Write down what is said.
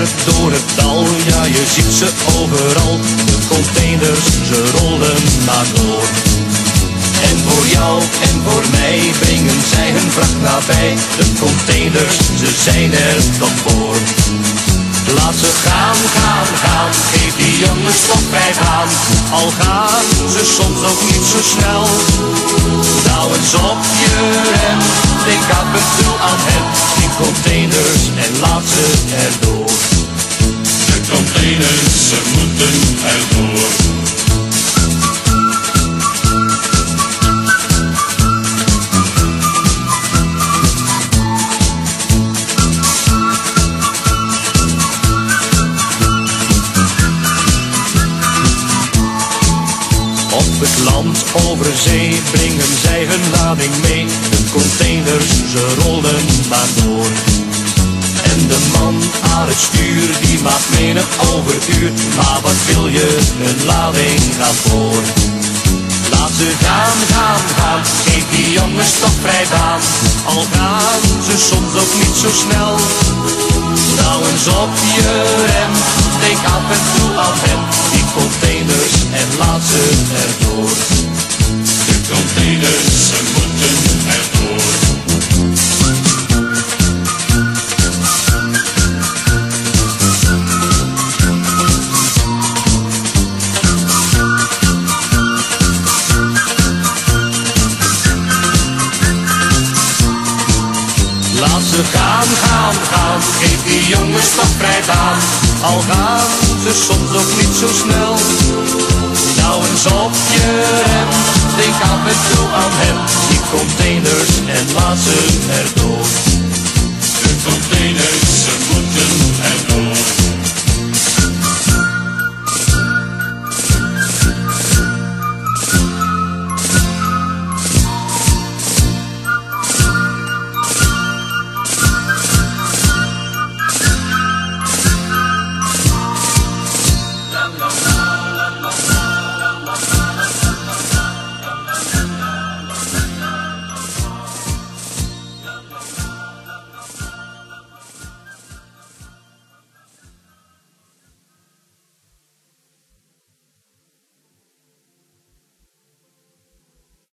door het dal, ja je ziet ze overal. De containers, ze rollen maar door. En voor jou en voor mij brengen zij hun vracht nabij. De containers, ze zijn er toch voor. Laat ze gaan, gaan, gaan, geef die jongens toch bij. Al gaan ze soms ook niet zo snel. Nou eens op je rem, ze moeten erdoor. Op het land over zee brengen zij hun lading mee. De containers, ze rollen maar door. Man aan het stuur, die maakt menig overuur. Maar wat wil je, een lading gaat voor. Laat ze gaan, gaan, gaan, geef die jongens toch vrij baan. Al gaan ze soms ook niet zo snel. Nou eens op je Laat ze gaan, gaan, gaan, geef die jongens toch vrij baan. Al gaan ze soms ook niet zo snel. Nou eens op je rem, denk af en toe aan hem.